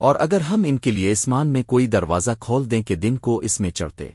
اور اگر ہم ان کے لیے اسمان میں کوئی دروازہ کھول دیں کہ دن کو اس میں چڑھتے۔